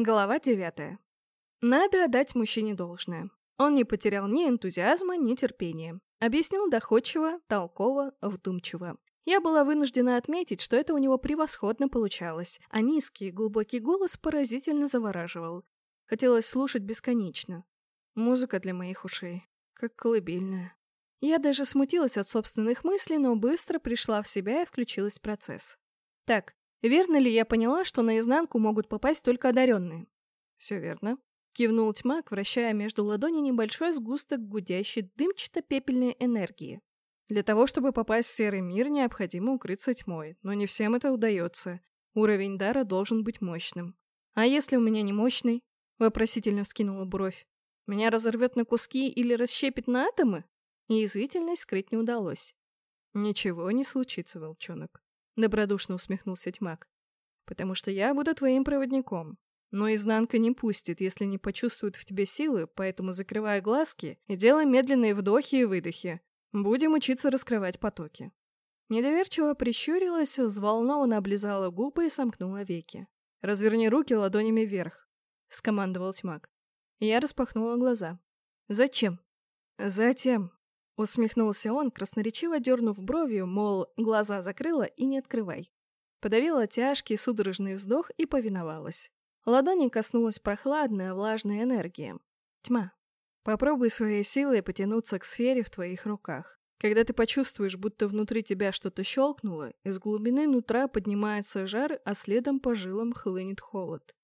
Глава девятая. Надо отдать мужчине должное. Он не потерял ни энтузиазма, ни терпения. Объяснил доходчиво, толково, вдумчиво. Я была вынуждена отметить, что это у него превосходно получалось, а низкий, глубокий голос поразительно завораживал. Хотелось слушать бесконечно. Музыка для моих ушей, как колыбельная. Я даже смутилась от собственных мыслей, но быстро пришла в себя и включилась в процесс. Так, верно ли я поняла, что наизнанку могут попасть только одаренные? Все верно. Кивнул тьмак, вращая между ладони небольшой сгусток гудящей дымчато-пепельной энергии. Для того, чтобы попасть в серый мир, необходимо укрыться тьмой, но не всем это удается. Уровень дара должен быть мощным. А если у меня не мощный? Вопросительно вскинула бровь. Меня разорвет на куски или расщепит на атомы? И язвительность скрыть не удалось. Ничего не случится, волчонок. Добродушно усмехнулся тьмак. Потому что я буду твоим проводником. Но изнанка не пустит, если не почувствует в тебе силы, поэтому закрывай глазки и делай медленные вдохи и выдохи, Будем учиться раскрывать потоки. Недоверчиво прищурилась, взволнованно облизала губы и сомкнула веки. «Разверни руки ладонями вверх», — скомандовал тьмак. Я распахнула глаза. «Зачем?» «Затем», — усмехнулся он, красноречиво дернув бровью, мол, глаза закрыла и не открывай. Подавила тяжкий судорожный вздох и повиновалась. Ладони коснулась прохладная, влажная энергия. Тьма. Попробуй своей силой потянуться к сфере в твоих руках. Когда ты почувствуешь, будто внутри тебя что-то щелкнуло, из глубины нутра поднимается жар, а следом по жилам хлынет холод.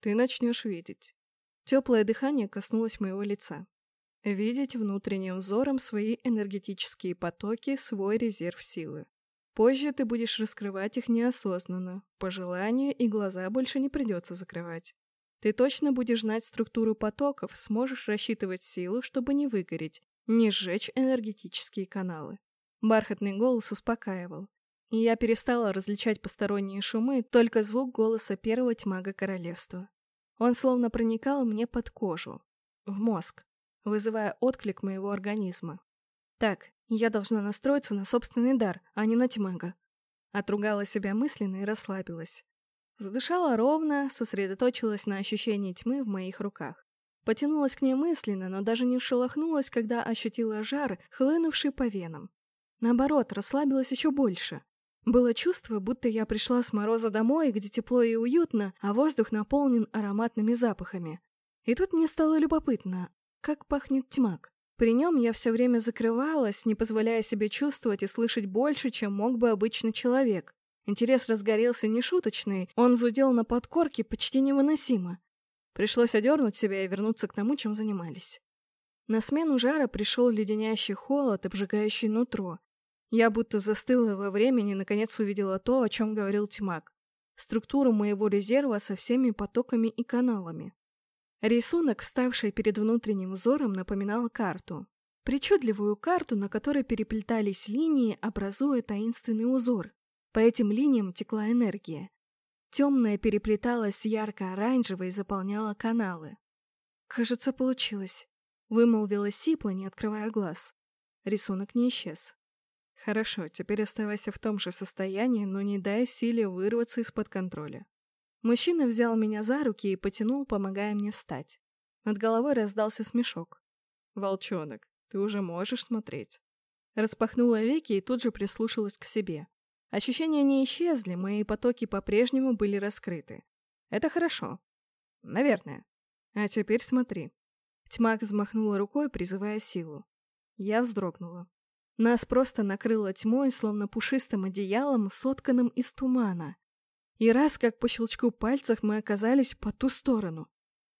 Ты начнешь видеть. Теплое дыхание коснулось моего лица. Видеть внутренним взором свои энергетические потоки, свой резерв силы. Позже ты будешь раскрывать их неосознанно, по желанию, и глаза больше не придется закрывать. Ты точно будешь знать структуру потоков, сможешь рассчитывать силу, чтобы не выгореть, не сжечь энергетические каналы. Бархатный голос успокаивал. И я перестала различать посторонние шумы, только звук голоса первого тьмага королевства. Он словно проникал мне под кожу, в мозг, вызывая отклик моего организма. Так, я должна настроиться на собственный дар, а не на тьмага. Отругала себя мысленно и расслабилась. Задышала ровно, сосредоточилась на ощущении тьмы в моих руках. Потянулась к ней мысленно, но даже не шелохнулась, когда ощутила жар, хлынувший по венам. Наоборот, расслабилась еще больше. Было чувство, будто я пришла с мороза домой, где тепло и уютно, а воздух наполнен ароматными запахами. И тут мне стало любопытно, как пахнет тьмак. При нем я все время закрывалась, не позволяя себе чувствовать и слышать больше, чем мог бы обычный человек. Интерес разгорелся нешуточный, он зудел на подкорке почти невыносимо. Пришлось одернуть себя и вернуться к тому, чем занимались. На смену жара пришел леденящий холод, обжигающий нутро. Я будто застыла во времени и наконец увидела то, о чем говорил Тимак. Структуру моего резерва со всеми потоками и каналами. Рисунок, вставший перед внутренним взором, напоминал карту. Причудливую карту, на которой переплетались линии, образуя таинственный узор. По этим линиям текла энергия. Темная переплеталась ярко-оранжевой и заполняла каналы. «Кажется, получилось», — вымолвила Сипла, не открывая глаз. Рисунок не исчез. «Хорошо, теперь оставайся в том же состоянии, но не дай силе вырваться из-под контроля». Мужчина взял меня за руки и потянул, помогая мне встать. Над головой раздался смешок. «Волчонок, ты уже можешь смотреть». Распахнула веки и тут же прислушалась к себе. Ощущения не исчезли, мои потоки по-прежнему были раскрыты. Это хорошо. Наверное. А теперь смотри. Тьмак взмахнула рукой, призывая силу. Я вздрогнула. Нас просто накрыло тьмой, словно пушистым одеялом, сотканным из тумана. И раз, как по щелчку пальцев, мы оказались по ту сторону.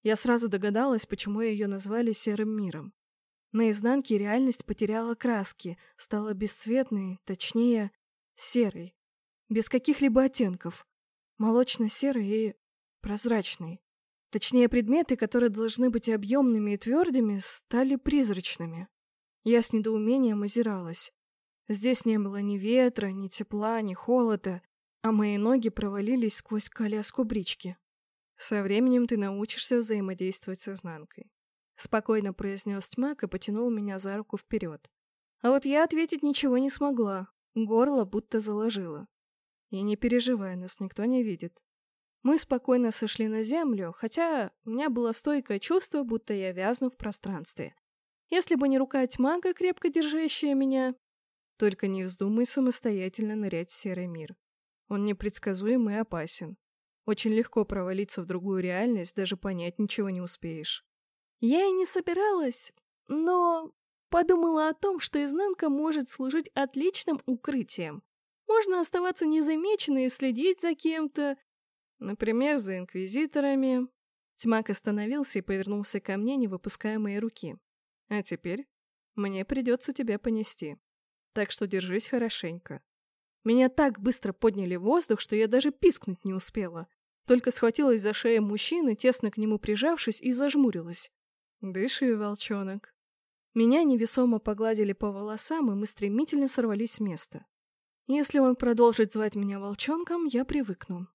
Я сразу догадалась, почему ее назвали Серым миром. На изнанке реальность потеряла краски, стала бесцветной, точнее, Серый. Без каких-либо оттенков. Молочно-серый и прозрачный. Точнее, предметы, которые должны быть объемными и твердыми, стали призрачными. Я с недоумением озиралась. Здесь не было ни ветра, ни тепла, ни холода, а мои ноги провалились сквозь коляску брички. «Со временем ты научишься взаимодействовать с изнанкой», — спокойно произнес тьмак и потянул меня за руку вперед. А вот я ответить ничего не смогла, Горло будто заложило. И не переживай, нас никто не видит. Мы спокойно сошли на землю, хотя у меня было стойкое чувство, будто я вязну в пространстве. Если бы не рука тьмага, крепко держащая меня... Только не вздумай самостоятельно нырять в серый мир. Он непредсказуем и опасен. Очень легко провалиться в другую реальность, даже понять ничего не успеешь. Я и не собиралась, но подумала о том, что изнанка может служить отличным укрытием. Можно оставаться незамеченной и следить за кем-то, Например, за инквизиторами. Тьмак остановился и повернулся ко мне, не выпуская моей руки. А теперь мне придется тебя понести. Так что держись хорошенько. Меня так быстро подняли в воздух, что я даже пискнуть не успела. Только схватилась за шею мужчины, тесно к нему прижавшись, и зажмурилась. Дыши, волчонок. Меня невесомо погладили по волосам, и мы стремительно сорвались с места. Если он продолжит звать меня волчонком, я привыкну.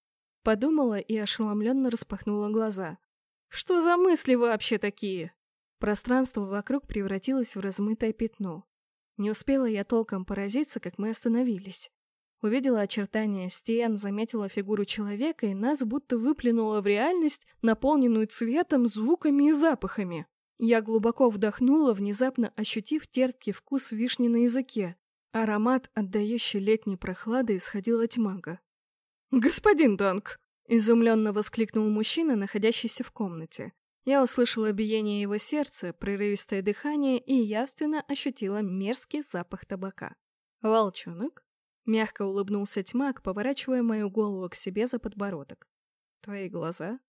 Подумала и ошеломленно распахнула глаза. Что за мысли вообще такие? Пространство вокруг превратилось в размытое пятно. Не успела я толком поразиться, как мы остановились. Увидела очертания стен, заметила фигуру человека, и нас будто выплюнуло в реальность, наполненную цветом, звуками и запахами. Я глубоко вдохнула, внезапно ощутив терпкий вкус вишни на языке. Аромат, отдающий летней прохладой, исходил от мага. «Господин Данк!» — изумленно воскликнул мужчина, находящийся в комнате. Я услышала биение его сердца, прерывистое дыхание и явственно ощутила мерзкий запах табака. «Волчонок?» — мягко улыбнулся тьмак, поворачивая мою голову к себе за подбородок. «Твои глаза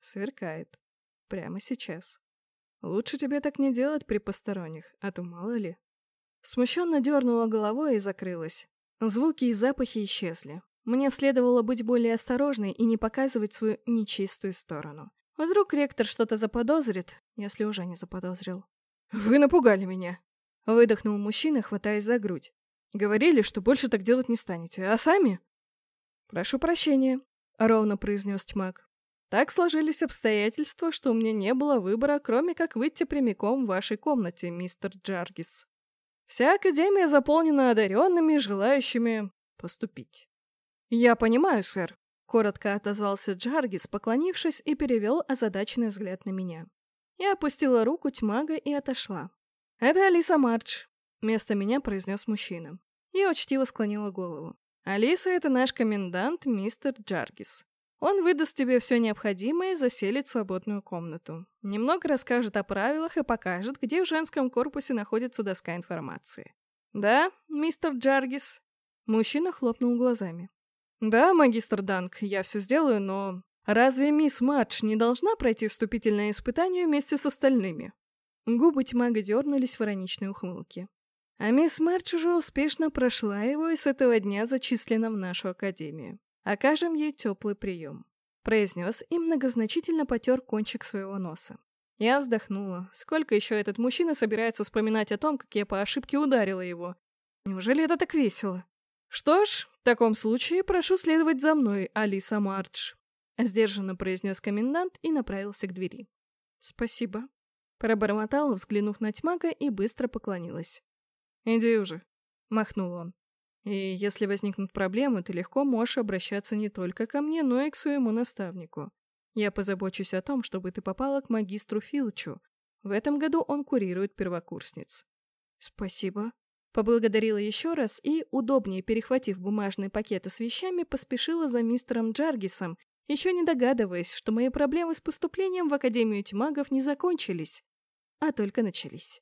сверкают. Прямо сейчас. Лучше тебе так не делать при посторонних, а то мало ли». Смущенно дернула головой и закрылась. Звуки и запахи исчезли. Мне следовало быть более осторожной и не показывать свою нечистую сторону. Вдруг ректор что-то заподозрит, если уже не заподозрил. «Вы напугали меня!» — выдохнул мужчина, хватаясь за грудь. «Говорили, что больше так делать не станете, а сами?» «Прошу прощения», — ровно произнес тьмак. «Так сложились обстоятельства, что у меня не было выбора, кроме как выйти прямиком в вашей комнате, мистер Джаргис. Вся Академия заполнена одаренными, желающими поступить». «Я понимаю, сэр», — коротко отозвался Джаргис, поклонившись и перевел озадаченный взгляд на меня. Я опустила руку тьмага и отошла. «Это Алиса Мардж», — вместо меня произнес мужчина. Я учтиво склонила голову. «Алиса — это наш комендант, мистер Джаргис. Он выдаст тебе все необходимое и заселит свободную комнату. Немного расскажет о правилах и покажет, где в женском корпусе находится доска информации. Да, мистер Джаргис?» Мужчина хлопнул глазами. «Да, магистр Данк, я все сделаю, но... Разве мисс Мадж не должна пройти вступительное испытание вместе с остальными?» Губы тьмага дернулись в ироничной ухмылке. А мисс Мадж уже успешно прошла его и с этого дня зачислена в нашу академию. Окажем ей теплый прием. Произнес и многозначительно потер кончик своего носа. Я вздохнула. Сколько еще этот мужчина собирается вспоминать о том, как я по ошибке ударила его? Неужели это так весело? Что ж, в таком случае прошу следовать за мной, Алиса Мардж», — сдержанно произнес комендант и направился к двери. «Спасибо», — пробормотала, взглянув на тьмака, и быстро поклонилась. «Иди уже», — махнул он. «И если возникнут проблемы, ты легко можешь обращаться не только ко мне, но и к своему наставнику. Я позабочусь о том, чтобы ты попала к магистру Филчу. В этом году он курирует первокурсниц». «Спасибо», Поблагодарила еще раз и, удобнее перехватив бумажные пакеты с вещами, поспешила за мистером Джаргисом, еще не догадываясь, что мои проблемы с поступлением в Академию тьмагов не закончились, а только начались.